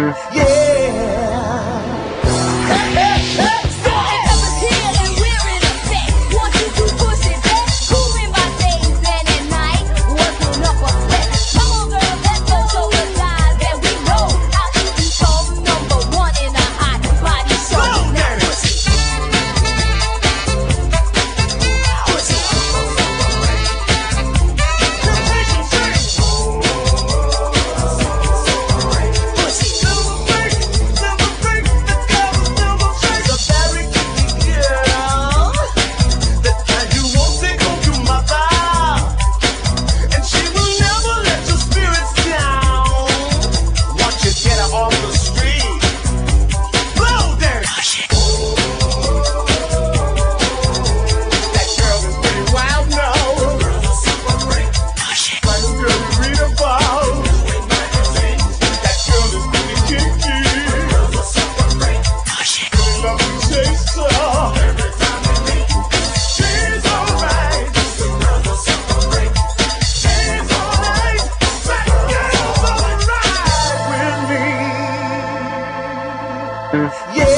Yeah. Yeah.